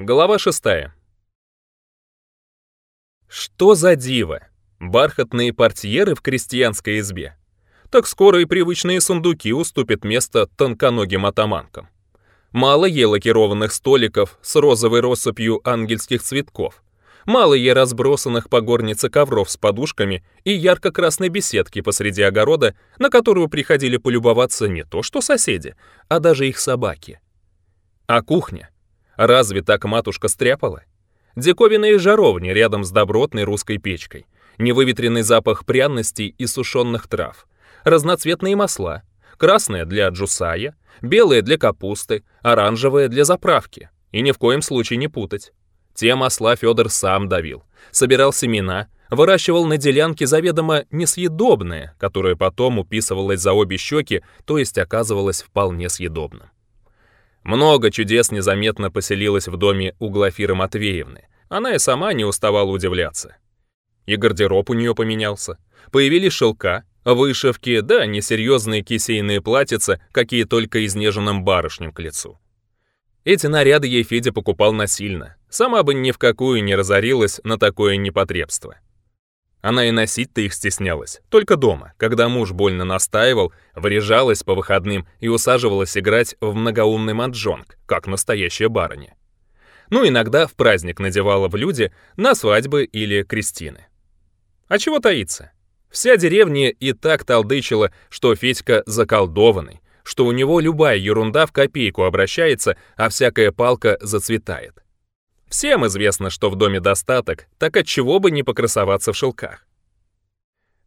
Глава шестая. Что за диво? Бархатные портьеры в крестьянской избе. Так скоро и привычные сундуки уступят место тонконогим атаманкам. Мало ей лакированных столиков с розовой россыпью ангельских цветков. Мало ей разбросанных по горнице ковров с подушками и ярко-красной беседки посреди огорода, на которую приходили полюбоваться не то что соседи, а даже их собаки. А кухня — Разве так матушка стряпала? Диковинные жаровни рядом с добротной русской печкой, невыветренный запах пряностей и сушеных трав, разноцветные масла, красное для джусая, белое для капусты, оранжевое для заправки. И ни в коем случае не путать. Те масла Федор сам давил, собирал семена, выращивал на делянке заведомо несъедобное, которое потом уписывалось за обе щеки, то есть оказывалось вполне съедобным. Много чудес незаметно поселилось в доме у Глафиры Матвеевны. Она и сама не уставала удивляться. И гардероб у нее поменялся. Появились шелка, вышивки, да несерьезные кисейные платьица, какие только изнеженным барышням к лицу. Эти наряды ей Федя покупал насильно. Сама бы ни в какую не разорилась на такое непотребство. Она и носить-то их стеснялась, только дома, когда муж больно настаивал, выряжалась по выходным и усаживалась играть в многоумный маджонг, как настоящая барыня. Ну, иногда в праздник надевала в люди на свадьбы или крестины. А чего таиться? Вся деревня и так толдычила, что Федька заколдованный, что у него любая ерунда в копейку обращается, а всякая палка зацветает. Всем известно, что в доме достаток, так от чего бы не покрасоваться в шелках.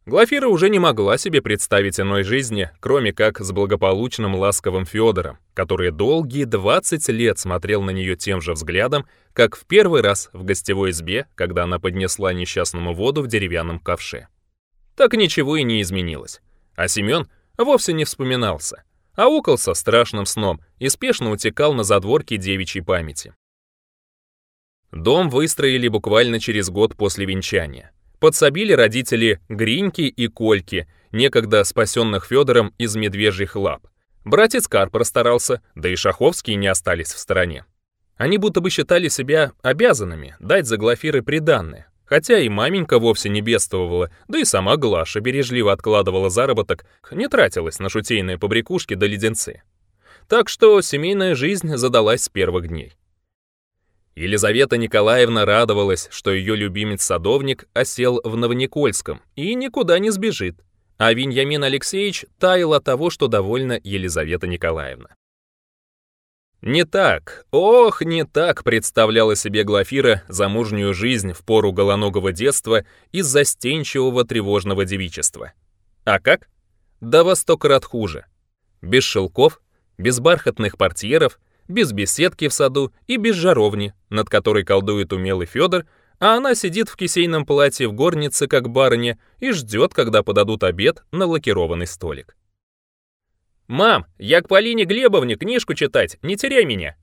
Глафира уже не могла себе представить иной жизни, кроме как с благополучным ласковым Федором, который долгие 20 лет смотрел на нее тем же взглядом, как в первый раз в гостевой избе, когда она поднесла несчастному воду в деревянном ковше. Так ничего и не изменилось. А Семен вовсе не вспоминался, а аукался страшным сном и спешно утекал на задворки девичьей памяти. Дом выстроили буквально через год после венчания. Подсобили родители Гриньки и Кольки, некогда спасенных Федором из медвежьих лап. Братец Карпор старался, да и Шаховские не остались в стороне. Они будто бы считали себя обязанными дать за Глафиры приданное, хотя и маменька вовсе не бедствовала, да и сама Глаша бережливо откладывала заработок, не тратилась на шутейные побрякушки да леденцы. Так что семейная жизнь задалась с первых дней. Елизавета Николаевна радовалась, что ее любимец-садовник осел в Новоникольском и никуда не сбежит, а Виньямин Алексеевич таял от того, что довольна Елизавета Николаевна. Не так, ох, не так представляла себе Глафира замужнюю жизнь в пору голоногого детства и застенчивого тревожного девичества. А как? Да во сто крат хуже. Без шелков, без бархатных портьеров — без беседки в саду и без жаровни, над которой колдует умелый Федор, а она сидит в кисейном платье в горнице, как барыня, и ждет, когда подадут обед на лакированный столик. «Мам, я к Полине Глебовне книжку читать, не теряй меня!»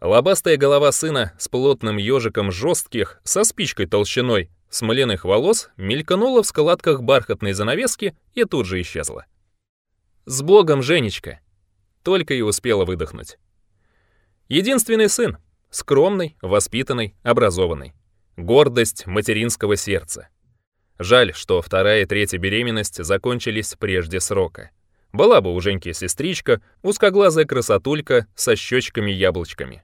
Лобастая голова сына с плотным ежиком жестких, со спичкой толщиной, смоленных волос мельканула в складках бархатной занавески и тут же исчезла. «С Богом, Женечка!» только и успела выдохнуть. Единственный сын, скромный, воспитанный, образованный. Гордость материнского сердца. Жаль, что вторая и третья беременность закончились прежде срока. Была бы у Женьки сестричка, узкоглазая красотулька со щечками-яблочками.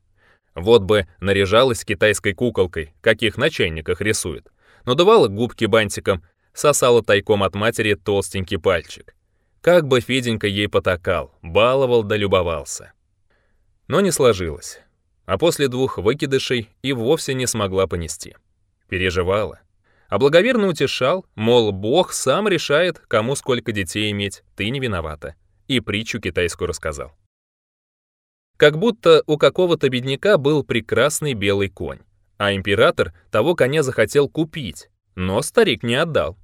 Вот бы наряжалась китайской куколкой, каких на чайниках рисует. Надувала губки бантиком, сосала тайком от матери толстенький пальчик. Как бы Феденька ей потакал, баловал да любовался. Но не сложилось. А после двух выкидышей и вовсе не смогла понести. Переживала. А благоверно утешал, мол, Бог сам решает, кому сколько детей иметь, ты не виновата. И притчу китайскую рассказал. Как будто у какого-то бедняка был прекрасный белый конь, а император того коня захотел купить, но старик не отдал.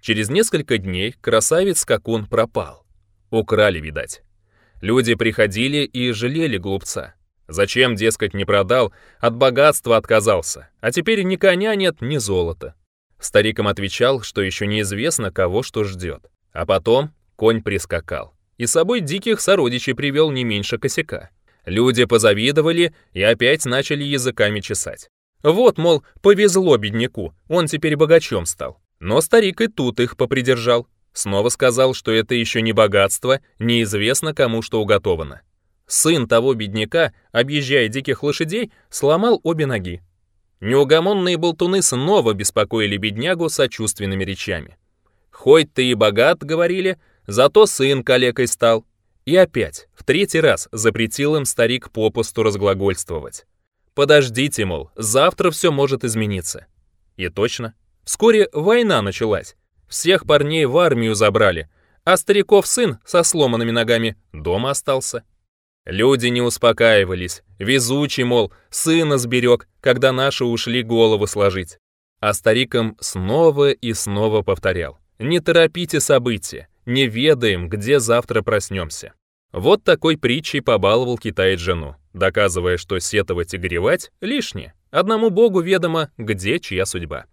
Через несколько дней красавец-скакун пропал. Украли, видать. Люди приходили и жалели глупца. Зачем, дескать, не продал, от богатства отказался, а теперь ни коня нет, ни золота. Старикам отвечал, что еще неизвестно, кого что ждет. А потом конь прискакал. И с собой диких сородичей привел не меньше косяка. Люди позавидовали и опять начали языками чесать. Вот, мол, повезло бедняку, он теперь богачом стал. Но старик и тут их попридержал. Снова сказал, что это еще не богатство, неизвестно кому что уготовано. Сын того бедняка, объезжая диких лошадей, сломал обе ноги. Неугомонные болтуны снова беспокоили беднягу сочувственными речами. «Хоть ты и богат», — говорили, — «зато сын калекой стал». И опять, в третий раз, запретил им старик попусту разглагольствовать. «Подождите, мол, завтра все может измениться». И точно. Вскоре война началась. Всех парней в армию забрали, а стариков сын со сломанными ногами дома остался. Люди не успокаивались. Везучий, мол, сына сберег, когда наши ушли головы сложить. А стариком снова и снова повторял. Не торопите события, не ведаем, где завтра проснемся. Вот такой притчей побаловал китаец жену, доказывая, что сетовать и гревать лишнее. Одному богу ведомо, где чья судьба.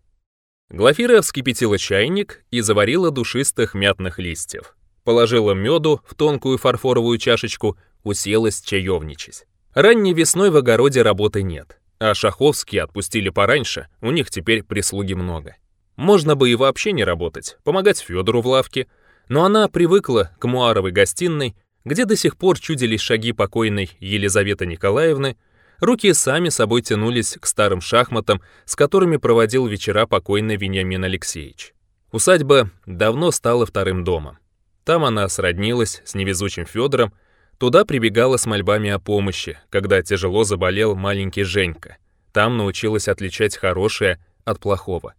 Глафира вскипятила чайник и заварила душистых мятных листьев. Положила меду в тонкую фарфоровую чашечку, уселась чаевничать. Ранней весной в огороде работы нет, а Шаховские отпустили пораньше, у них теперь прислуги много. Можно бы и вообще не работать, помогать Федору в лавке, но она привыкла к муаровой гостиной, где до сих пор чудились шаги покойной Елизаветы Николаевны, Руки сами собой тянулись к старым шахматам, с которыми проводил вечера покойный Вениамин Алексеевич. Усадьба давно стала вторым домом. Там она сроднилась с невезучим Федором, туда прибегала с мольбами о помощи, когда тяжело заболел маленький Женька. Там научилась отличать хорошее от плохого.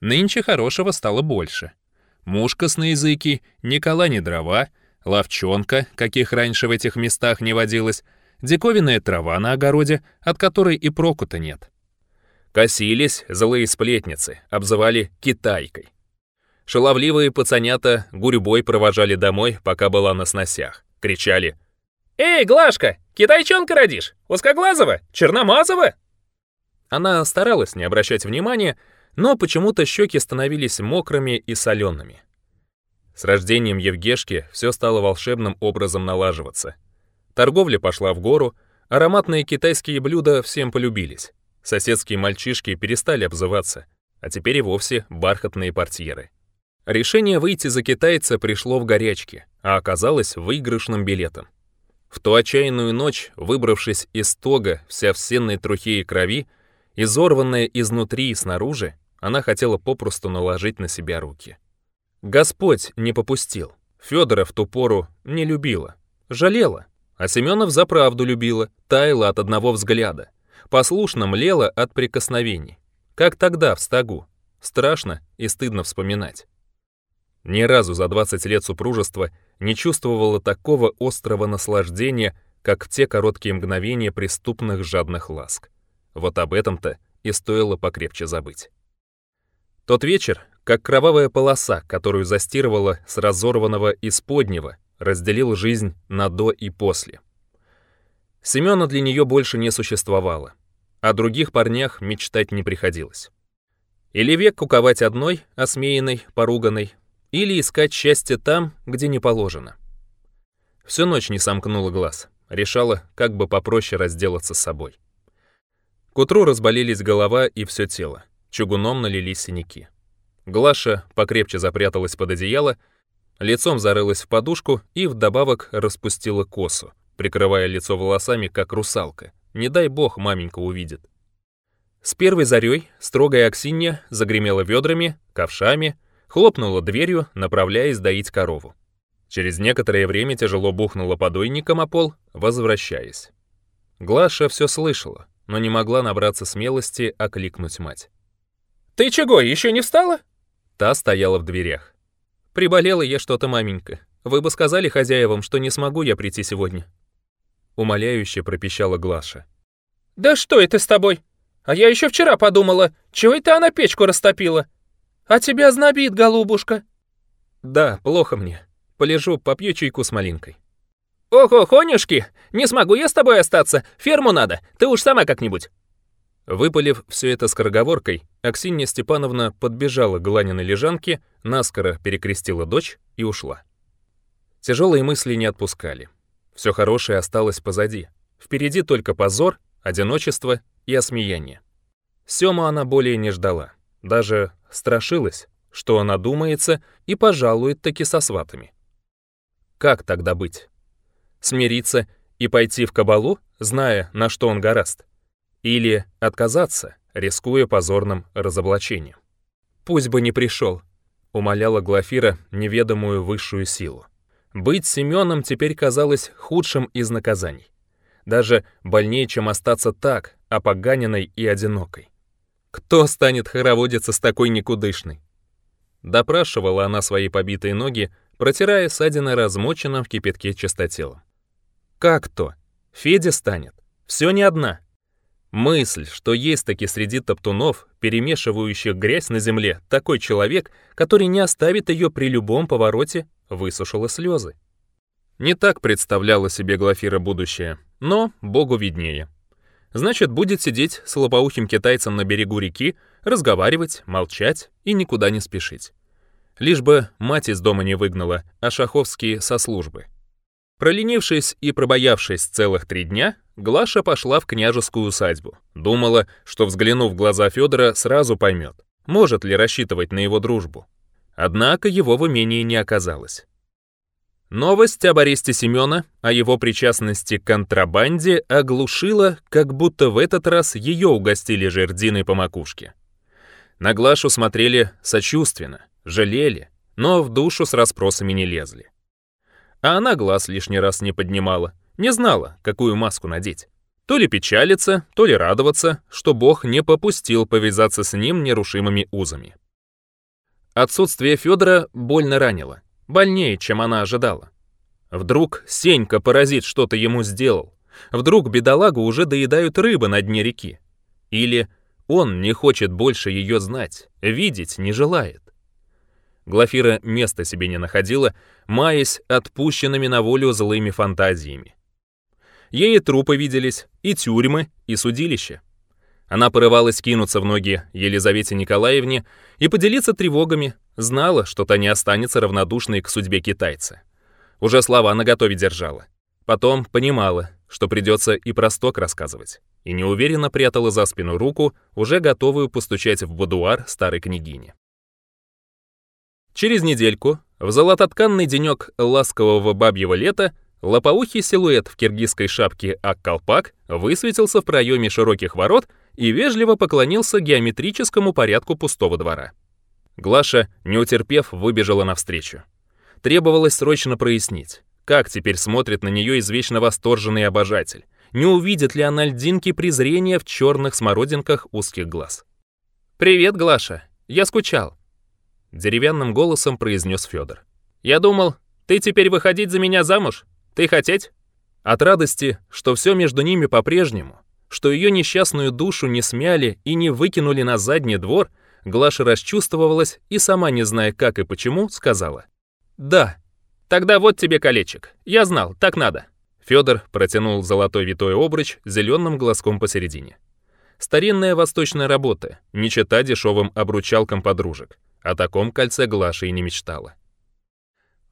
Нынче хорошего стало больше. Мушка Муж косноязыкий, Никола не дрова, ловчонка, каких раньше в этих местах не водилось, диковинная трава на огороде, от которой и проку-то нет. Косились злые сплетницы, обзывали «китайкой». Шаловливые пацанята гурьбой провожали домой, пока была на сносях. Кричали «Эй, Глашка, китайчонка родишь? Узкоглазого? Черномазого?» Она старалась не обращать внимания, но почему-то щеки становились мокрыми и солеными. С рождением Евгешки все стало волшебным образом налаживаться — Торговля пошла в гору, ароматные китайские блюда всем полюбились. Соседские мальчишки перестали обзываться, а теперь и вовсе бархатные портьеры. Решение выйти за китайца пришло в горячке, а оказалось выигрышным билетом. В ту отчаянную ночь, выбравшись из тога, вся в сенной трухе и крови, изорванная изнутри и снаружи, она хотела попросту наложить на себя руки. Господь не попустил. Федора в ту пору не любила, жалела. А Семенов за правду любила, таяла от одного взгляда. Послушно млела от прикосновений. Как тогда, в стогу. Страшно и стыдно вспоминать. Ни разу за 20 лет супружества не чувствовала такого острого наслаждения, как в те короткие мгновения преступных жадных ласк. Вот об этом-то и стоило покрепче забыть. Тот вечер, как кровавая полоса, которую застирывала с разорванного исподнего, разделил жизнь на «до» и «после». Семёна для неё больше не существовало. О других парнях мечтать не приходилось. Или век куковать одной, осмеянной, поруганной, или искать счастье там, где не положено. Всю ночь не сомкнула глаз, решала, как бы попроще разделаться с собой. К утру разболелись голова и всё тело, чугуном налились синяки. Глаша покрепче запряталась под одеяло, лицом зарылась в подушку и вдобавок распустила косу, прикрывая лицо волосами, как русалка. Не дай бог маменька увидит. С первой зарей строгая Аксинья загремела ведрами, ковшами, хлопнула дверью, направляясь доить корову. Через некоторое время тяжело бухнула подойником о пол, возвращаясь. Глаша все слышала, но не могла набраться смелости окликнуть мать. «Ты чего, еще не встала?» Та стояла в дверях. Приболела я что-то, маменька. Вы бы сказали хозяевам, что не смогу я прийти сегодня. Умоляюще пропищала Глаша. Да что это с тобой? А я еще вчера подумала, чего это она печку растопила? А тебя знобит, голубушка. Да, плохо мне. Полежу, попью чайку с малинкой. Ох, Хонюшки, не смогу я с тобой остаться, ферму надо, ты уж сама как-нибудь. Выпалив все это скороговоркой, Аксинья Степановна подбежала к Ланиной лежанке, наскоро перекрестила дочь и ушла. Тяжелые мысли не отпускали. Все хорошее осталось позади. Впереди только позор, одиночество и осмеяние. Сема она более не ждала. Даже страшилась, что она думается и пожалует таки со сватами. Как тогда быть? Смириться и пойти в кабалу, зная, на что он гораст? Или отказаться, рискуя позорным разоблачением. «Пусть бы не пришел», — умоляла Глафира неведомую высшую силу. Быть Семеном теперь казалось худшим из наказаний. Даже больнее, чем остаться так, опоганенной и одинокой. «Кто станет хороводиться с такой никудышной?» Допрашивала она свои побитые ноги, протирая ссадины размоченным в кипятке чистотелом. «Как то? Федя станет. Все не одна». Мысль, что есть таки среди топтунов, перемешивающих грязь на земле, такой человек, который не оставит ее при любом повороте, высушила слезы. Не так представляла себе Глафира будущее, но богу виднее. Значит, будет сидеть с лопоухим китайцем на берегу реки, разговаривать, молчать и никуда не спешить. Лишь бы мать из дома не выгнала, а Шаховские со службы. Проленившись и пробоявшись целых три дня, Глаша пошла в княжескую усадьбу. Думала, что, взглянув в глаза Федора, сразу поймет, может ли рассчитывать на его дружбу. Однако его в имении не оказалось. Новость об аресте Семена, о его причастности к контрабанде оглушила, как будто в этот раз ее угостили жердиной по макушке. На Глашу смотрели сочувственно, жалели, но в душу с расспросами не лезли. А она глаз лишний раз не поднимала, не знала, какую маску надеть. То ли печалиться, то ли радоваться, что Бог не попустил повязаться с ним нерушимыми узами. Отсутствие Федора больно ранило, больнее, чем она ожидала. Вдруг Сенька-паразит что-то ему сделал. Вдруг бедолагу уже доедают рыбы на дне реки. Или он не хочет больше ее знать, видеть не желает. Глафира места себе не находила, маясь отпущенными на волю злыми фантазиями. Ей трупы виделись, и тюрьмы, и судилище. Она порывалась кинуться в ноги Елизавете Николаевне и поделиться тревогами, знала, что та не останется равнодушной к судьбе китайца. Уже слова на готове держала. Потом понимала, что придется и просток рассказывать, и неуверенно прятала за спину руку, уже готовую постучать в будуар старой княгини. Через недельку, в золототканный денек ласкового бабьего лета, Лопоухий силуэт в киргизской шапке Ак-Колпак высветился в проеме широких ворот и вежливо поклонился геометрическому порядку пустого двора. Глаша, не утерпев, выбежала навстречу. Требовалось срочно прояснить, как теперь смотрит на нее извечно восторженный обожатель, не увидит ли она льдинки презрения в черных смородинках узких глаз. «Привет, Глаша! Я скучал!» Деревянным голосом произнес Федор. «Я думал, ты теперь выходить за меня замуж?» Ты хотеть? От радости, что все между ними по-прежнему, что ее несчастную душу не смяли и не выкинули на задний двор, Глаша расчувствовалась и, сама не зная как и почему, сказала. «Да». «Тогда вот тебе колечек. Я знал, так надо». Федор протянул золотой витой обруч зеленым глазком посередине. Старинная восточная работа, не чета дешевым обручалкам подружек. О таком кольце Глаша и не мечтала.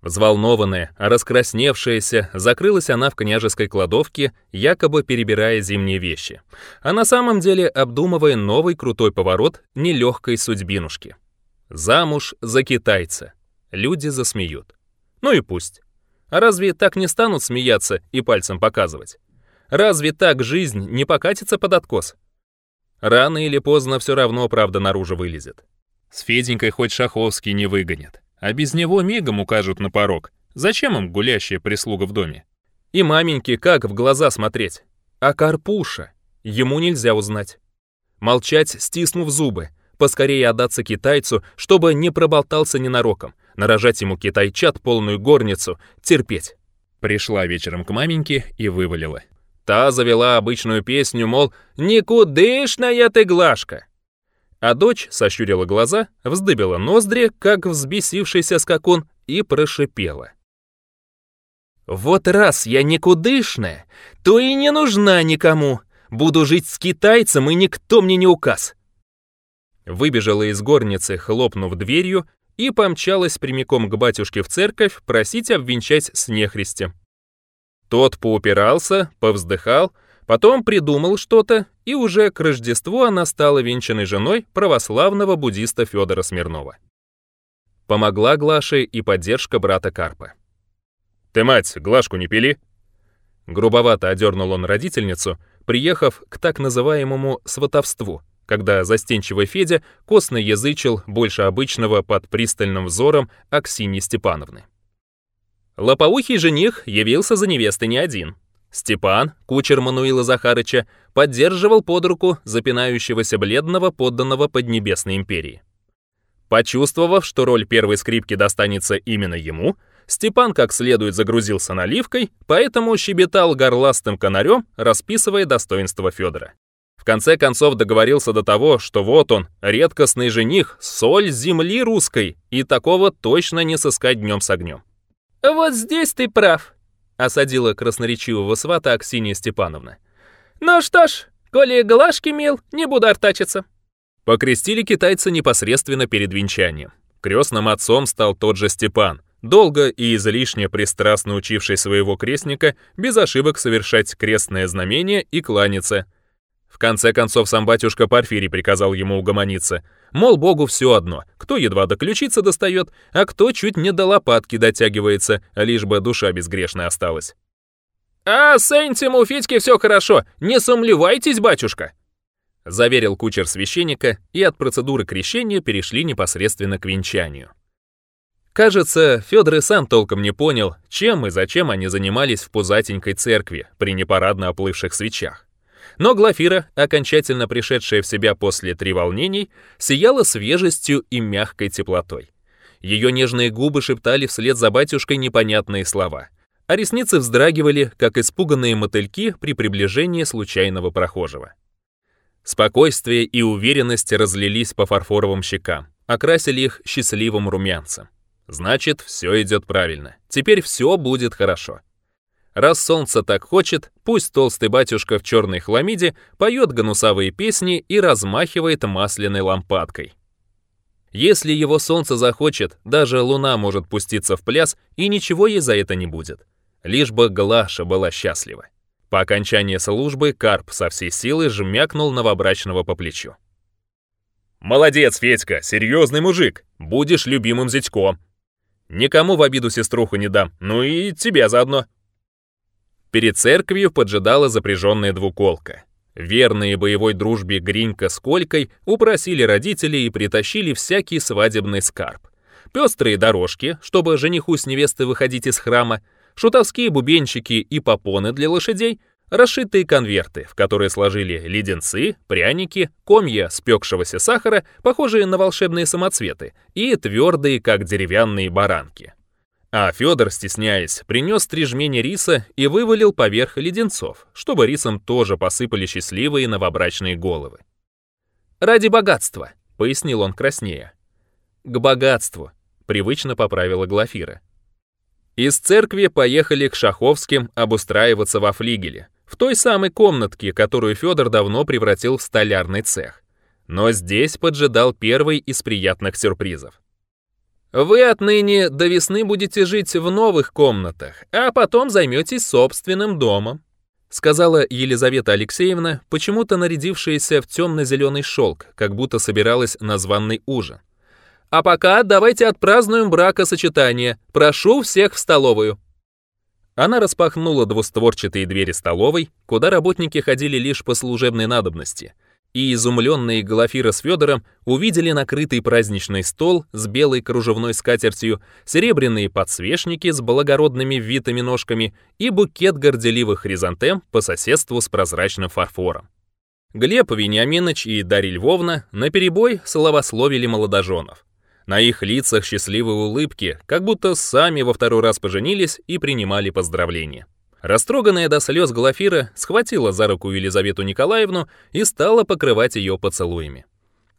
Взволнованная, раскрасневшаяся, закрылась она в княжеской кладовке, якобы перебирая зимние вещи, а на самом деле обдумывая новый крутой поворот нелегкой судьбинушки. Замуж за китайца. Люди засмеют. Ну и пусть. А разве так не станут смеяться и пальцем показывать? Разве так жизнь не покатится под откос? Рано или поздно все равно правда наружу вылезет. С Феденькой хоть Шаховский не выгонят а без него мигом укажут на порог. Зачем им гулящая прислуга в доме? И маменьке как в глаза смотреть? А Карпуша? Ему нельзя узнать. Молчать, стиснув зубы, поскорее отдаться китайцу, чтобы не проболтался ненароком, нарожать ему китайчат полную горницу, терпеть. Пришла вечером к маменьке и вывалила. Та завела обычную песню, мол, «Никудышная ты, Глашка!» а дочь сощурила глаза, вздыбила ноздри, как взбесившийся скакун, и прошипела. «Вот раз я никудышная, то и не нужна никому. Буду жить с китайцем, и никто мне не указ». Выбежала из горницы, хлопнув дверью, и помчалась прямиком к батюшке в церковь просить обвенчать с нехристем. Тот поупирался, повздыхал, Потом придумал что-то, и уже к Рождеству она стала венчанной женой православного буддиста Федора Смирнова. Помогла Глаше и поддержка брата Карпа. «Ты, мать, Глашку не пили?» Грубовато одернул он родительницу, приехав к так называемому «сватовству», когда застенчивый Федя косно язычил больше обычного под пристальным взором Аксиньи Степановны. Лопоухий жених явился за невестой не один — Степан, кучер Мануила Захарыча, поддерживал под руку запинающегося бледного подданного Поднебесной империи. Почувствовав, что роль первой скрипки достанется именно ему, Степан как следует загрузился наливкой, поэтому щебетал горластым канарем, расписывая достоинство Федора. В конце концов договорился до того, что вот он, редкостный жених, соль земли русской, и такого точно не сыскать днем с огнем. «Вот здесь ты прав», Осадила красноречивого свата Аксинья Степановна. «Ну что ж, коли глажки мил, не буду артачиться». Покрестили китайца непосредственно перед венчанием. Крестным отцом стал тот же Степан, долго и излишне пристрастно учивший своего крестника без ошибок совершать крестное знамение и кланяться. В конце концов сам батюшка Порфирий приказал ему угомониться — Мол, богу все одно, кто едва до ключицы достает, а кто чуть не до лопатки дотягивается, лишь бы душа безгрешная осталась. «А с этим у Федьки все хорошо, не сомневайтесь, батюшка!» Заверил кучер священника, и от процедуры крещения перешли непосредственно к венчанию. Кажется, Федор и сам толком не понял, чем и зачем они занимались в пузатенькой церкви при непарадно оплывших свечах. Но Глафира, окончательно пришедшая в себя после треволнений, сияла свежестью и мягкой теплотой. Ее нежные губы шептали вслед за батюшкой непонятные слова, а ресницы вздрагивали, как испуганные мотыльки при приближении случайного прохожего. Спокойствие и уверенность разлились по фарфоровым щекам, окрасили их счастливым румянцем. Значит, все идет правильно. Теперь все будет хорошо. Раз солнце так хочет, пусть толстый батюшка в черной хламиде поет гнусавые песни и размахивает масляной лампадкой. Если его солнце захочет, даже луна может пуститься в пляс, и ничего ей за это не будет. Лишь бы Глаша была счастлива. По окончании службы Карп со всей силы жмякнул новобрачного по плечу. «Молодец, Федька, серьезный мужик, будешь любимым зятьком. Никому в обиду сеструху не дам, ну и тебя заодно». Перед церковью поджидала запряженная двуколка. Верные боевой дружбе Гринька с Колькой упросили родителей и притащили всякий свадебный скарб. Пестрые дорожки, чтобы жениху с невестой выходить из храма, шутовские бубенчики и попоны для лошадей, расшитые конверты, в которые сложили леденцы, пряники, комья спекшегося сахара, похожие на волшебные самоцветы, и твердые, как деревянные баранки. А Федор, стесняясь, принес три жмени риса и вывалил поверх леденцов, чтобы рисом тоже посыпали счастливые новобрачные головы. «Ради богатства», — пояснил он краснее. «К богатству», — привычно поправила Глафира. Из церкви поехали к Шаховским обустраиваться во флигеле, в той самой комнатке, которую Федор давно превратил в столярный цех. Но здесь поджидал первый из приятных сюрпризов. Вы отныне до весны будете жить в новых комнатах, а потом займетесь собственным домом», сказала Елизавета Алексеевна, почему-то нарядившаяся в темно-зеленый шелк, как будто собиралась на званный ужин. «А пока давайте отпразднуем бракосочетание. Прошу всех в столовую». Она распахнула двустворчатые двери столовой, куда работники ходили лишь по служебной надобности – и изумленные Глафира с Федором увидели накрытый праздничный стол с белой кружевной скатертью, серебряные подсвечники с благородными витыми ножками и букет горделивых хризантем по соседству с прозрачным фарфором. Глеб Вениаминович и Дарья Львовна наперебой словословили молодоженов. На их лицах счастливые улыбки, как будто сами во второй раз поженились и принимали поздравления. Растроганная до слез Глафира схватила за руку Елизавету Николаевну и стала покрывать ее поцелуями.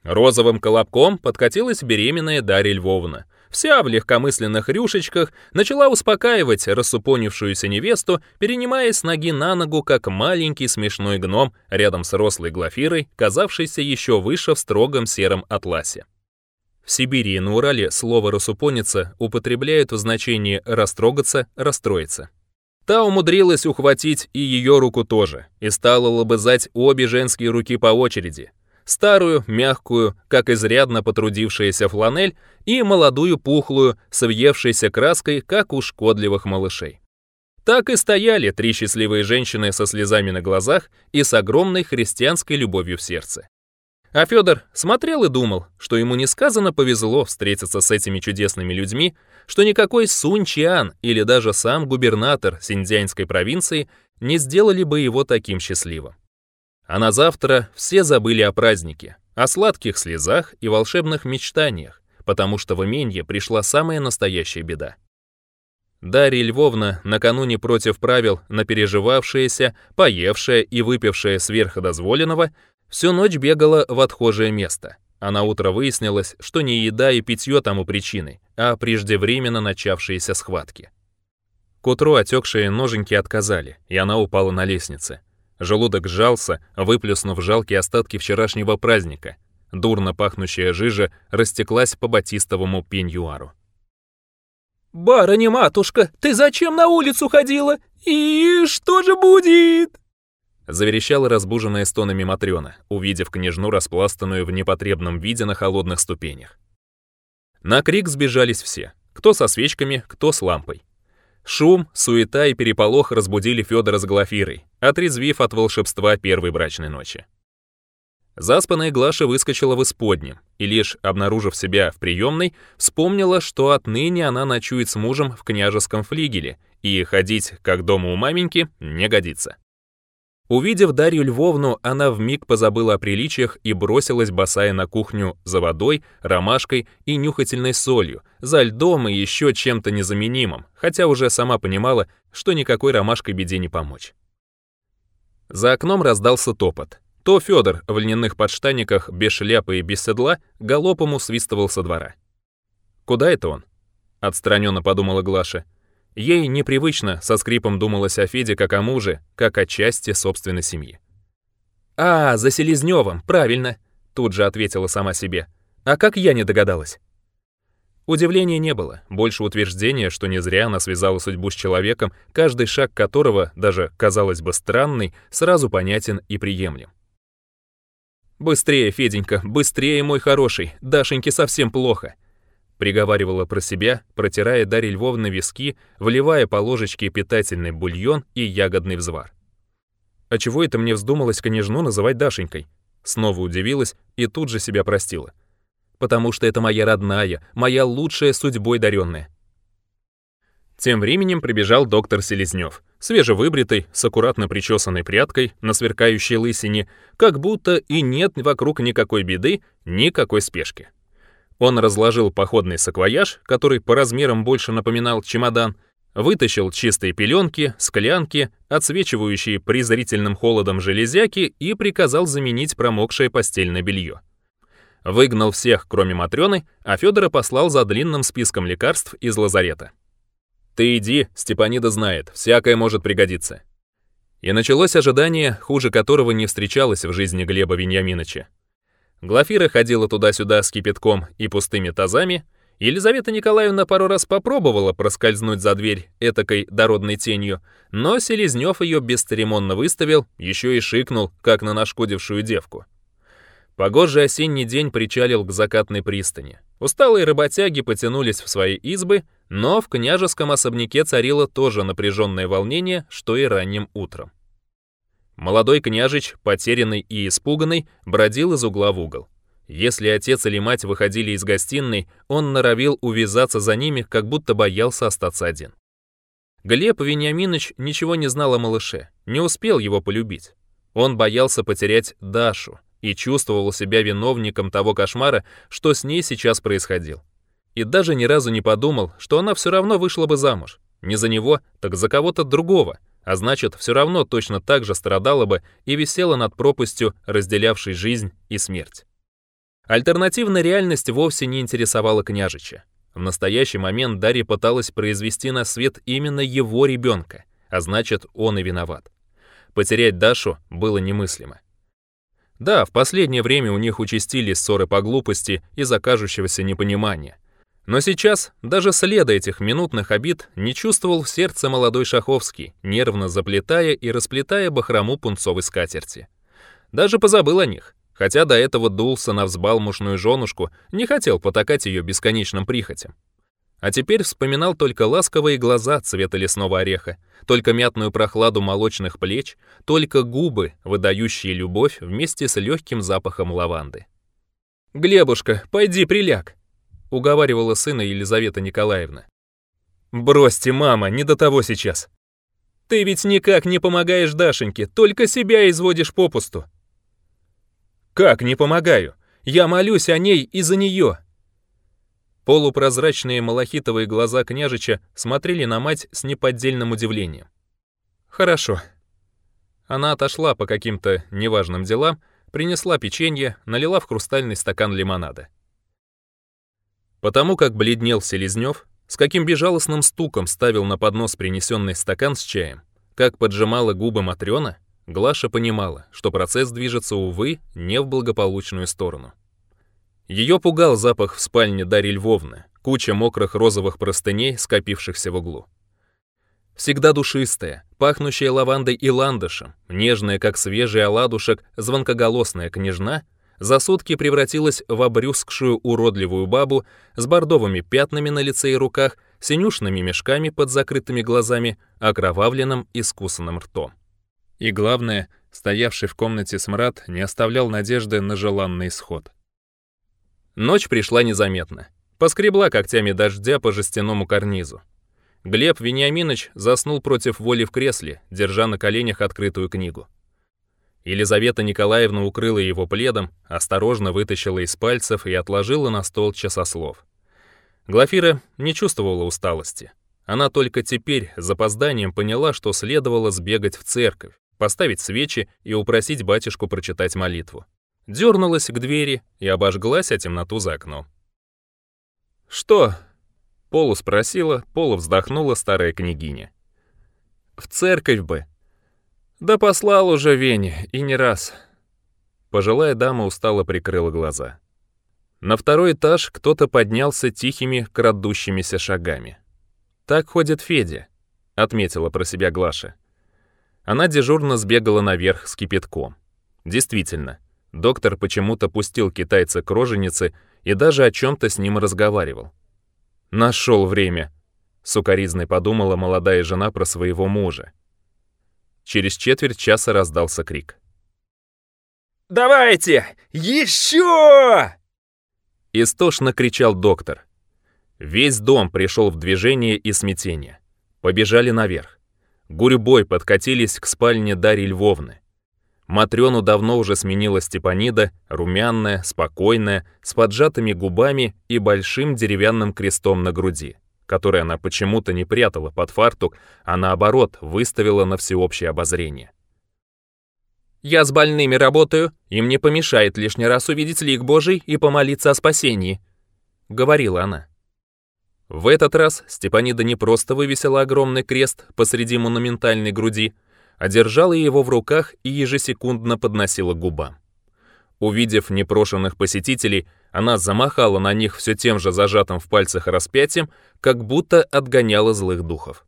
Розовым колобком подкатилась беременная Дарья Львовна. Вся в легкомысленных рюшечках начала успокаивать рассупонившуюся невесту, перенимая с ноги на ногу, как маленький смешной гном рядом с рослой Глафирой, казавшейся еще выше в строгом сером атласе. В Сибири и на Урале слово «рассупониться» употребляют в значении «растрогаться», «расстроиться». Та умудрилась ухватить и ее руку тоже и стала лобызать обе женские руки по очереди. Старую, мягкую, как изрядно потрудившаяся фланель, и молодую пухлую, с краской, как у шкодливых малышей. Так и стояли три счастливые женщины со слезами на глазах и с огромной христианской любовью в сердце. А Федор смотрел и думал, что ему несказанно повезло встретиться с этими чудесными людьми, что никакой Сунь Чиан или даже сам губернатор Синьцзянской провинции не сделали бы его таким счастливым. А на завтра все забыли о празднике, о сладких слезах и волшебных мечтаниях, потому что в именье пришла самая настоящая беда. Дарья Львовна, накануне против правил, напереживавшаяся, поевшая и выпившая сверхдозволенного, Всю ночь бегала в отхожее место, а на утро выяснилось, что не еда и питье тому причины, а преждевременно начавшиеся схватки. К утру отекшие ноженьки отказали, и она упала на лестнице. Желудок сжался, выплеснув жалкие остатки вчерашнего праздника. Дурно пахнущая жижа растеклась по батистовому пеньюару. «Барыня-матушка, ты зачем на улицу ходила? И что же будет?» Заверещала разбуженная стонами Матрёна, увидев княжну распластанную в непотребном виде на холодных ступенях. На крик сбежались все, кто со свечками, кто с лампой. Шум, суета и переполох разбудили Федора с Глафирой, отрезвив от волшебства первой брачной ночи. Заспанная Глаша выскочила в исподнем и лишь обнаружив себя в приемной, вспомнила, что отныне она ночует с мужем в княжеском флигеле и ходить, как дома у маменьки, не годится. Увидев Дарью Львовну, она вмиг позабыла о приличиях и бросилась босая на кухню за водой, ромашкой и нюхательной солью, за льдом и еще чем-то незаменимым, хотя уже сама понимала, что никакой ромашкой беде не помочь. За окном раздался топот. То Федор в льняных подштаниках, без шляпы и без седла, галопом усвистывал со двора. «Куда это он?» — отстраненно подумала Глаша. Ей непривычно, со скрипом думалось о Феде как о муже, как о части собственной семьи. «А, за Селезнёвым, правильно!» — тут же ответила сама себе. «А как я не догадалась?» Удивления не было, больше утверждения, что не зря она связала судьбу с человеком, каждый шаг которого, даже, казалось бы, странный, сразу понятен и приемлем. «Быстрее, Феденька, быстрее, мой хороший, Дашеньке совсем плохо!» приговаривала про себя, протирая Дарье Львовны виски, вливая по ложечке питательный бульон и ягодный взвар. «А чего это мне вздумалось княжну называть Дашенькой?» Снова удивилась и тут же себя простила. «Потому что это моя родная, моя лучшая судьбой даренная». Тем временем прибежал доктор Селезнёв, свежевыбритый, с аккуратно причесанной прядкой на сверкающей лысине, как будто и нет вокруг никакой беды, никакой спешки. Он разложил походный саквояж, который по размерам больше напоминал чемодан, вытащил чистые пеленки, склянки, отсвечивающие презрительным холодом железяки и приказал заменить промокшее постельное белье. Выгнал всех, кроме Матрёны, а Федора послал за длинным списком лекарств из лазарета. «Ты иди, Степанида знает, всякое может пригодиться». И началось ожидание, хуже которого не встречалось в жизни Глеба Веньяминовича. Глафира ходила туда-сюда с кипятком и пустыми тазами, Елизавета Николаевна пару раз попробовала проскользнуть за дверь этакой дородной тенью, но Селезнев ее бесцеремонно выставил, еще и шикнул, как на нашкодившую девку. Погожий осенний день причалил к закатной пристани. Усталые работяги потянулись в свои избы, но в княжеском особняке царило тоже напряженное волнение, что и ранним утром. Молодой княжич, потерянный и испуганный, бродил из угла в угол. Если отец или мать выходили из гостиной, он норовил увязаться за ними, как будто боялся остаться один. Глеб Вениаминович ничего не знал о малыше, не успел его полюбить. Он боялся потерять Дашу и чувствовал себя виновником того кошмара, что с ней сейчас происходил. И даже ни разу не подумал, что она все равно вышла бы замуж. Не за него, так за кого-то другого — а значит, все равно точно так же страдала бы и висела над пропастью, разделявшей жизнь и смерть. Альтернативная реальность вовсе не интересовала княжича. В настоящий момент Дарья пыталась произвести на свет именно его ребенка, а значит, он и виноват. Потерять Дашу было немыслимо. Да, в последнее время у них участились ссоры по глупости из-за кажущегося непонимания — но сейчас даже следа этих минутных обид не чувствовал в сердце молодой Шаховский, нервно заплетая и расплетая бахрому пунцовой скатерти. Даже позабыл о них, хотя до этого дулся на взбалмошную женушку, не хотел потакать ее бесконечным прихотям. А теперь вспоминал только ласковые глаза цвета лесного ореха, только мятную прохладу молочных плеч, только губы, выдающие любовь вместе с легким запахом лаванды. «Глебушка, пойди приляг!» — уговаривала сына Елизавета Николаевна. «Бросьте, мама, не до того сейчас. Ты ведь никак не помогаешь Дашеньке, только себя изводишь попусту». «Как не помогаю? Я молюсь о ней и за нее». Полупрозрачные малахитовые глаза княжича смотрели на мать с неподдельным удивлением. «Хорошо». Она отошла по каким-то неважным делам, принесла печенье, налила в хрустальный стакан лимонада. Потому как бледнел Селезнев, с каким безжалостным стуком ставил на поднос принесенный стакан с чаем, как поджимала губы матрёна, Глаша понимала, что процесс движется, увы, не в благополучную сторону. Ее пугал запах в спальне Дарьи Львовны, куча мокрых розовых простыней, скопившихся в углу. Всегда душистая, пахнущая лавандой и ландышем, нежная, как свежий оладушек, звонкоголосная княжна — за сутки превратилась в обрюзгшую уродливую бабу с бордовыми пятнами на лице и руках, синюшными мешками под закрытыми глазами, окровавленным и скусанным ртом. И главное, стоявший в комнате смрад не оставлял надежды на желанный исход. Ночь пришла незаметно. Поскребла когтями дождя по жестяному карнизу. Глеб Вениаминович заснул против воли в кресле, держа на коленях открытую книгу. Елизавета Николаевна укрыла его пледом, осторожно вытащила из пальцев и отложила на стол часослов. Глафира не чувствовала усталости. Она только теперь с запозданием поняла, что следовало сбегать в церковь, поставить свечи и упросить батюшку прочитать молитву. Дёрнулась к двери и обожглась о темноту за окном. «Что?» — полу спросила, полу вздохнула старая княгиня. «В церковь бы!» Да послал уже Вене и не раз. Пожилая дама устало прикрыла глаза. На второй этаж кто-то поднялся тихими, крадущимися шагами. «Так ходит Федя», — отметила про себя Глаша. Она дежурно сбегала наверх с кипятком. Действительно, доктор почему-то пустил китайца к роженице и даже о чем-то с ним разговаривал. «Нашел время», — сукоризной подумала молодая жена про своего мужа. Через четверть часа раздался крик. «Давайте! Еще!» Истошно кричал доктор. Весь дом пришел в движение и смятение. Побежали наверх. Гурьбой подкатились к спальне Дарьи Львовны. Матрёну давно уже сменила Степанида, румяная, спокойная, с поджатыми губами и большим деревянным крестом на груди который она почему-то не прятала под фартук, а наоборот выставила на всеобщее обозрение. «Я с больными работаю, им не помешает лишний раз увидеть лик Божий и помолиться о спасении», — говорила она. В этот раз Степанида не просто вывесила огромный крест посреди монументальной груди, а держала его в руках и ежесекундно подносила губам. Увидев непрошенных посетителей, она замахала на них все тем же зажатым в пальцах распятием, как будто отгоняла злых духов.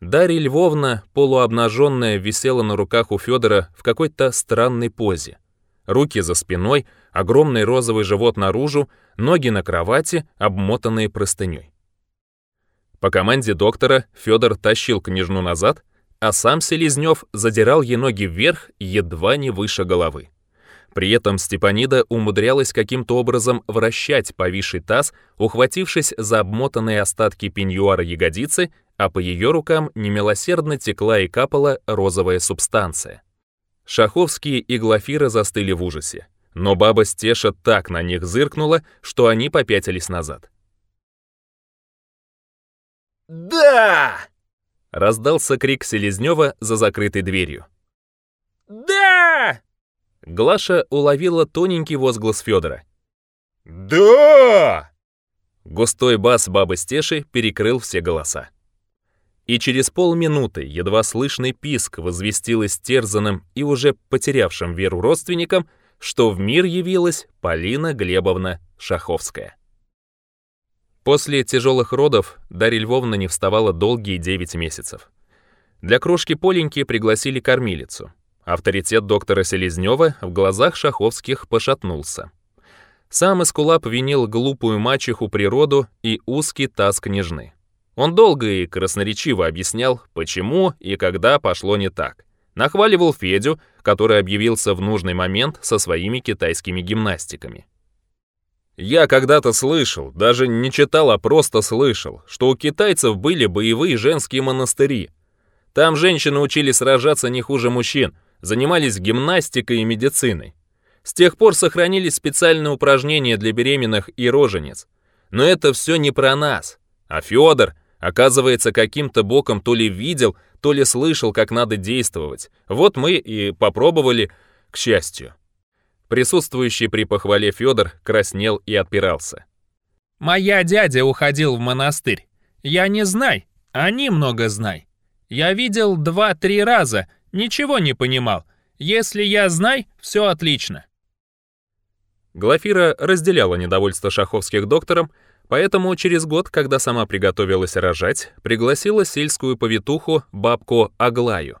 Дарья Львовна, полуобнаженная, висела на руках у Федора в какой-то странной позе. Руки за спиной, огромный розовый живот наружу, ноги на кровати, обмотанные простыней. По команде доктора Федор тащил княжну назад, а сам Селезнев задирал ей ноги вверх едва не выше головы. При этом Степанида умудрялась каким-то образом вращать повисший таз, ухватившись за обмотанные остатки пеньюара ягодицы, а по ее рукам немилосердно текла и капала розовая субстанция. Шаховские и Глафира застыли в ужасе, но баба Стеша так на них зыркнула, что они попятились назад. «Да!» — раздался крик Селезнева за закрытой дверью. «Да!» Глаша уловила тоненький возглас Федора. «Да!» Густой бас бабы Стеши перекрыл все голоса. И через полминуты едва слышный писк возвестил истерзанным и уже потерявшим веру родственникам, что в мир явилась Полина Глебовна Шаховская. После тяжелых родов Дарья Львовна не вставала долгие девять месяцев. Для крошки Поленьки пригласили кормилицу — Авторитет доктора Селезнева в глазах Шаховских пошатнулся. Сам Эскулап винил глупую мачеху природу и узкий таз княжны. Он долго и красноречиво объяснял, почему и когда пошло не так. Нахваливал Федю, который объявился в нужный момент со своими китайскими гимнастиками. Я когда-то слышал, даже не читал, а просто слышал, что у китайцев были боевые женские монастыри. Там женщины учили сражаться не хуже мужчин — занимались гимнастикой и медициной. С тех пор сохранились специальные упражнения для беременных и рожениц. Но это все не про нас. А Федор, оказывается, каким-то боком то ли видел, то ли слышал, как надо действовать. Вот мы и попробовали, к счастью. Присутствующий при похвале Федор краснел и отпирался. «Моя дядя уходил в монастырь. Я не знай, они много знай. Я видел два-три раза — Ничего не понимал. Если я знай, все отлично. Глафира разделяла недовольство шаховских доктором, поэтому через год, когда сама приготовилась рожать, пригласила сельскую повитуху бабку Аглаю.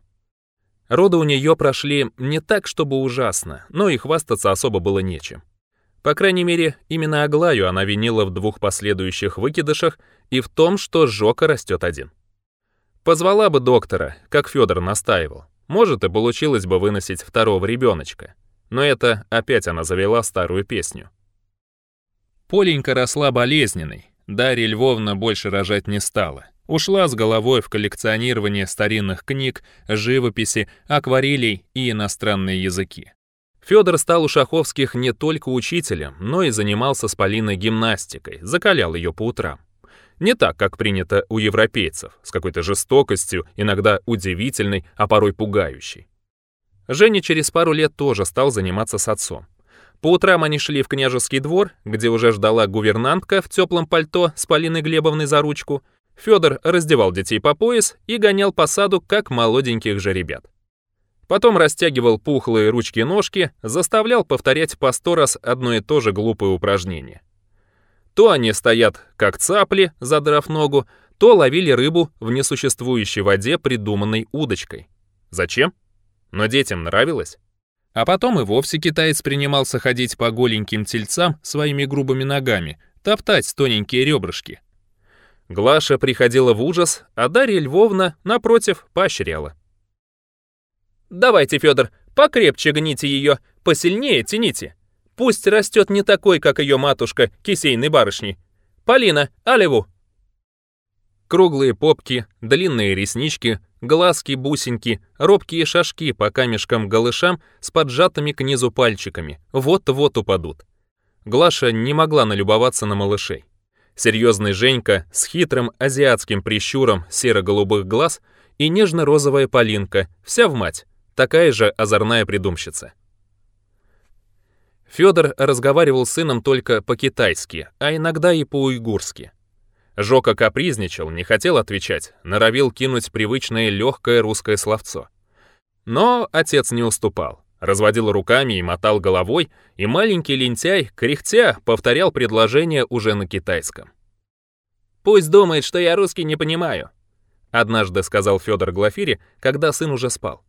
Роды у нее прошли не так, чтобы ужасно, но и хвастаться особо было нечем. По крайней мере, именно Аглаю она винила в двух последующих выкидышах и в том, что Жока растет один. Позвала бы доктора, как Федор настаивал. Может, и получилось бы выносить второго ребеночка, но это опять она завела старую песню. Поленька росла болезненной, Дарья Львовна больше рожать не стала. Ушла с головой в коллекционирование старинных книг, живописи, акварелей и иностранные языки. Федор стал у Шаховских не только учителем, но и занимался с Полиной гимнастикой, закалял ее по утрам. Не так, как принято у европейцев, с какой-то жестокостью, иногда удивительной, а порой пугающей. Женя через пару лет тоже стал заниматься с отцом. По утрам они шли в княжеский двор, где уже ждала гувернантка в теплом пальто с Полиной Глебовной за ручку. Федор раздевал детей по пояс и гонял по саду, как молоденьких же ребят. Потом растягивал пухлые ручки-ножки, заставлял повторять по сто раз одно и то же глупое упражнение. То они стоят, как цапли, задрав ногу, то ловили рыбу в несуществующей воде, придуманной удочкой. Зачем? Но детям нравилось. А потом и вовсе китаец принимался ходить по голеньким тельцам своими грубыми ногами, топтать тоненькие ребрышки. Глаша приходила в ужас, а Дарья Львовна, напротив, поощряла. «Давайте, Федор, покрепче гните ее, посильнее тяните. Пусть растет не такой, как ее матушка, кисейной барышни. Полина, алеву!» Круглые попки, длинные реснички, глазки, бусинки, робкие шажки по камешкам-галышам с поджатыми к низу пальчиками. Вот-вот упадут. Глаша не могла налюбоваться на малышей. Серьезный Женька с хитрым азиатским прищуром серо-голубых глаз и нежно-розовая Полинка, вся в мать, такая же озорная придумщица. Федор разговаривал с сыном только по-китайски, а иногда и по-уйгурски. Жока капризничал, не хотел отвечать, норовил кинуть привычное легкое русское словцо. Но отец не уступал, разводил руками и мотал головой, и маленький лентяй, кряхтя, повторял предложение уже на китайском. «Пусть думает, что я русский не понимаю», — однажды сказал Федор Глафири, когда сын уже спал.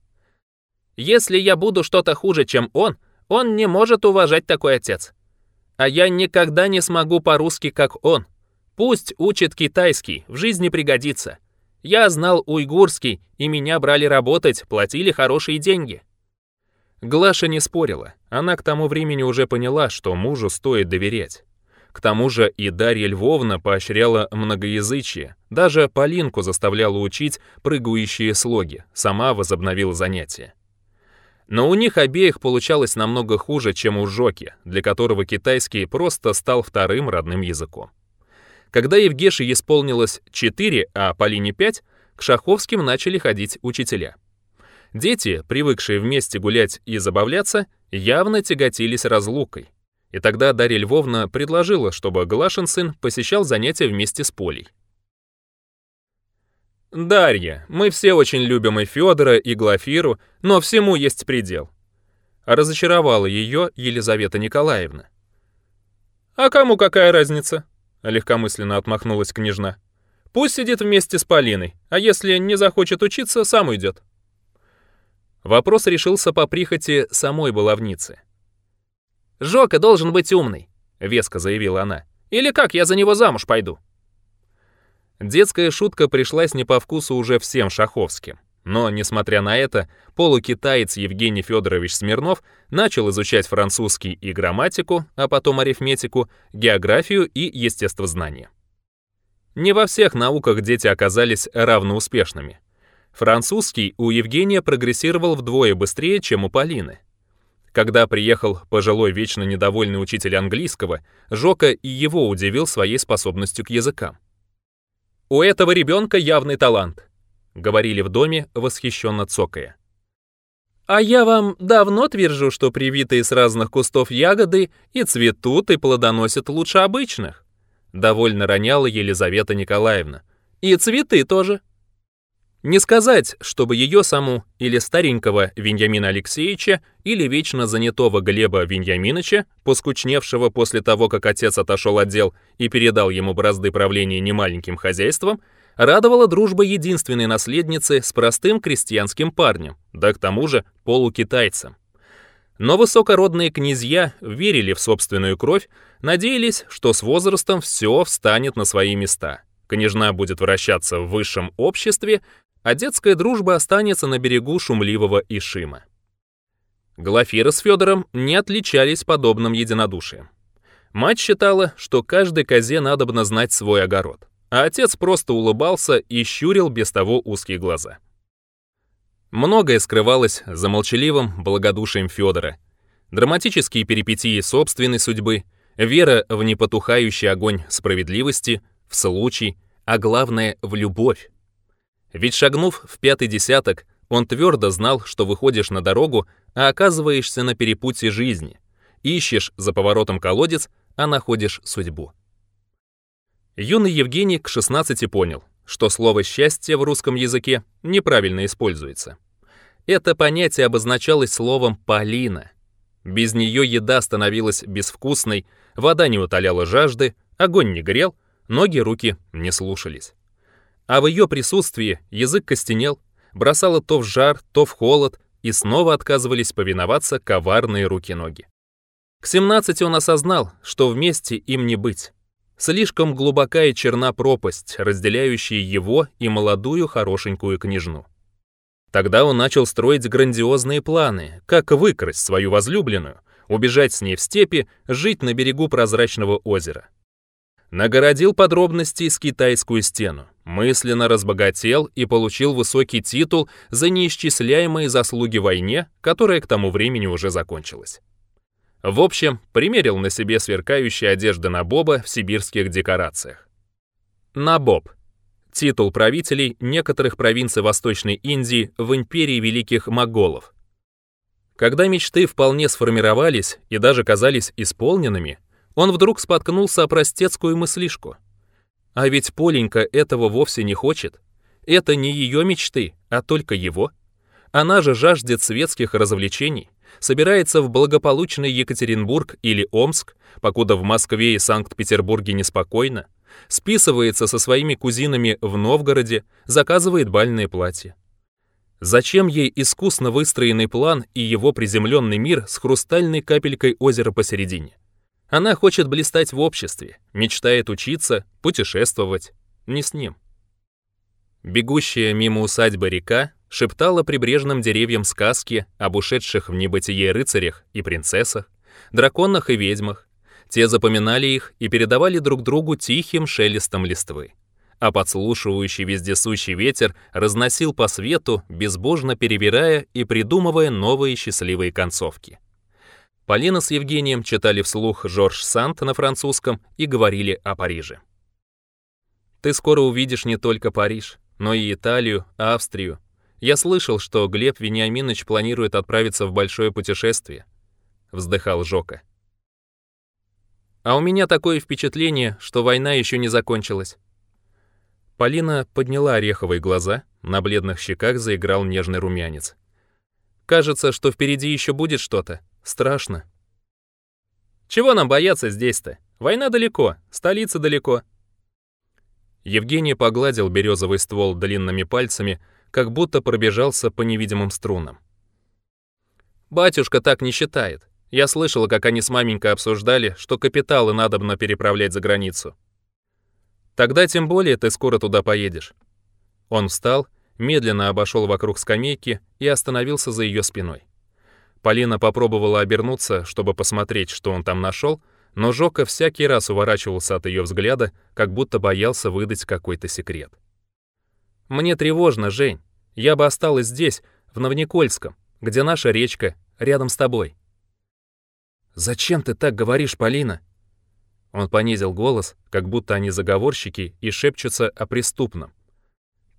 «Если я буду что-то хуже, чем он, — он не может уважать такой отец. А я никогда не смогу по-русски, как он. Пусть учит китайский, в жизни пригодится. Я знал уйгурский, и меня брали работать, платили хорошие деньги». Глаша не спорила. Она к тому времени уже поняла, что мужу стоит доверять. К тому же и Дарья Львовна поощряла многоязычие. Даже Полинку заставляла учить прыгающие слоги. Сама возобновила занятия. Но у них обеих получалось намного хуже, чем у Жоки, для которого китайский просто стал вторым родным языком. Когда Евгеше исполнилось 4, а Полине 5, к Шаховским начали ходить учителя. Дети, привыкшие вместе гулять и забавляться, явно тяготились разлукой. И тогда Дарья Львовна предложила, чтобы Глашин сын посещал занятия вместе с Полей. Дарья, мы все очень любим и Федора, и Глафиру, но всему есть предел. Разочаровала ее Елизавета Николаевна. А кому какая разница? Легкомысленно отмахнулась княжна. Пусть сидит вместе с Полиной, а если не захочет учиться, сам уйдет. Вопрос решился по прихоти самой баловницы. «Жока должен быть умный», — веско заявила она. «Или как я за него замуж пойду?» Детская шутка пришлась не по вкусу уже всем шаховским. Но, несмотря на это, полукитаец Евгений Федорович Смирнов начал изучать французский и грамматику, а потом арифметику, географию и естествознание. Не во всех науках дети оказались равноуспешными. Французский у Евгения прогрессировал вдвое быстрее, чем у Полины. Когда приехал пожилой вечно недовольный учитель английского, Жока и его удивил своей способностью к языкам. «У этого ребенка явный талант», — говорили в доме, восхищенно цокая. «А я вам давно твержу, что привитые с разных кустов ягоды и цветут, и плодоносят лучше обычных», — довольно роняла Елизавета Николаевна. «И цветы тоже». Не сказать, чтобы ее саму или старенького Веньямина Алексеевича или вечно занятого Глеба Веньяминовича, поскучневшего после того, как отец отошел от дел и передал ему бразды правления немаленьким хозяйством, радовала дружба единственной наследницы с простым крестьянским парнем, да к тому же полукитайцем. Но высокородные князья верили в собственную кровь, надеялись, что с возрастом все встанет на свои места. Княжна будет вращаться в высшем обществе, а детская дружба останется на берегу шумливого Ишима. Глафира с Федором не отличались подобным единодушием. Мать считала, что каждой козе надобно знать свой огород, а отец просто улыбался и щурил без того узкие глаза. Многое скрывалось за молчаливым благодушием Федора. Драматические перипетии собственной судьбы, вера в непотухающий огонь справедливости, в случай, а главное, в любовь, ведь шагнув в пятый десяток, он твердо знал, что выходишь на дорогу, а оказываешься на перепутье жизни. Ищешь за поворотом колодец, а находишь судьбу. Юный Евгений к 16 понял, что слово «счастье» в русском языке неправильно используется. Это понятие обозначалось словом «полина». Без нее еда становилась безвкусной, вода не утоляла жажды, огонь не грел, ноги, руки не слушались а в ее присутствии язык костенел, бросало то в жар, то в холод, и снова отказывались повиноваться коварные руки-ноги. К 17 он осознал, что вместе им не быть. Слишком глубокая и черна пропасть, разделяющая его и молодую хорошенькую княжну. Тогда он начал строить грандиозные планы, как выкрасть свою возлюбленную, убежать с ней в степи, жить на берегу прозрачного озера нагородил подробности с китайскую стену, мысленно разбогател и получил высокий титул за неисчисляемые заслуги войне, которая к тому времени уже закончилась. В общем, примерил на себе сверкающие одежды Набоба в сибирских декорациях. Набоб — титул правителей некоторых провинций Восточной Индии в империи великих моголов. Когда мечты вполне сформировались и даже казались исполненными, он вдруг споткнулся о простецкую мыслишку. А ведь Поленька этого вовсе не хочет. Это не ее мечты, а только его. Она же жаждет светских развлечений, собирается в благополучный Екатеринбург или Омск, покуда в Москве и Санкт-Петербурге неспокойно, списывается со своими кузинами в Новгороде, заказывает бальные платья. Зачем ей искусно выстроенный план и его приземленный мир с хрустальной капелькой озера посередине? Она хочет блистать в обществе, мечтает учиться, путешествовать. Не с ним. Бегущая мимо усадьбы река шептала прибрежным деревьям сказки об ушедших в небытие рыцарях и принцессах, драконах и ведьмах. Те запоминали их и передавали друг другу тихим шелестом листвы. А подслушивающий вездесущий ветер разносил по свету, безбожно перебирая и придумывая новые счастливые концовки. Полина с Евгением читали вслух Жорж Сант на французском и говорили о Париже. «Ты скоро увидишь не только Париж, но и Италию, Австрию. Я слышал, что Глеб Вениаминович планирует отправиться в большое путешествие», — вздыхал Жока. «А у меня такое впечатление, что война еще не закончилась». Полина подняла ореховые глаза, на бледных щеках заиграл нежный румянец. «Кажется, что впереди еще будет что-то», Страшно. Чего нам бояться здесь-то? Война далеко, столица далеко. Евгений погладил березовый ствол длинными пальцами, как будто пробежался по невидимым струнам. «Батюшка так не считает. Я слышала, как они с маменькой обсуждали, что капиталы надобно переправлять за границу. Тогда тем более ты скоро туда поедешь». Он встал, медленно обошел вокруг скамейки и остановился за ее спиной. Полина попробовала обернуться, чтобы посмотреть, что он там нашел, но Жока всякий раз уворачивался от ее взгляда, как будто боялся выдать какой-то секрет. «Мне тревожно, Жень. Я бы осталась здесь, в Новникольском, где наша речка, рядом с тобой». «Зачем ты так говоришь, Полина?» Он понизил голос, как будто они заговорщики и шепчутся о преступном.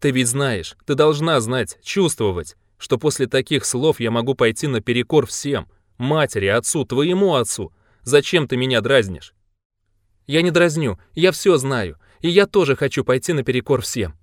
«Ты ведь знаешь, ты должна знать, чувствовать что после таких слов я могу пойти наперекор всем, матери, отцу, твоему отцу. Зачем ты меня дразнишь? Я не дразню, я все знаю, и я тоже хочу пойти наперекор всем.